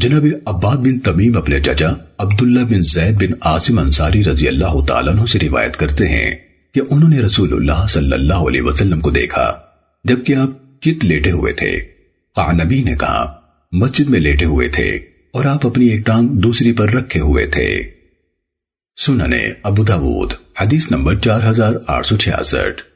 جناب عباد بن تمیم اپنے ججا عبداللہ بن زید بن عاصم انصاری رضی اللہ تعالیٰ عنہ سے روایت کرتے ہیں کہ انہوں نے رسول اللہ صلی اللہ علیہ وسلم کو دیکھا جبکہ آپ چت لیٹے ہوئے تھے۔ قعنبی نے کہا، مسجد میں لیٹے ہوئے تھے اور آپ اپنی ایک ٹانگ دوسری پر رکھے ہوئے تھے۔ سننے ابو داود، حدیث نمبر چار ہزار آٹھ سو چھیاسٹھ۔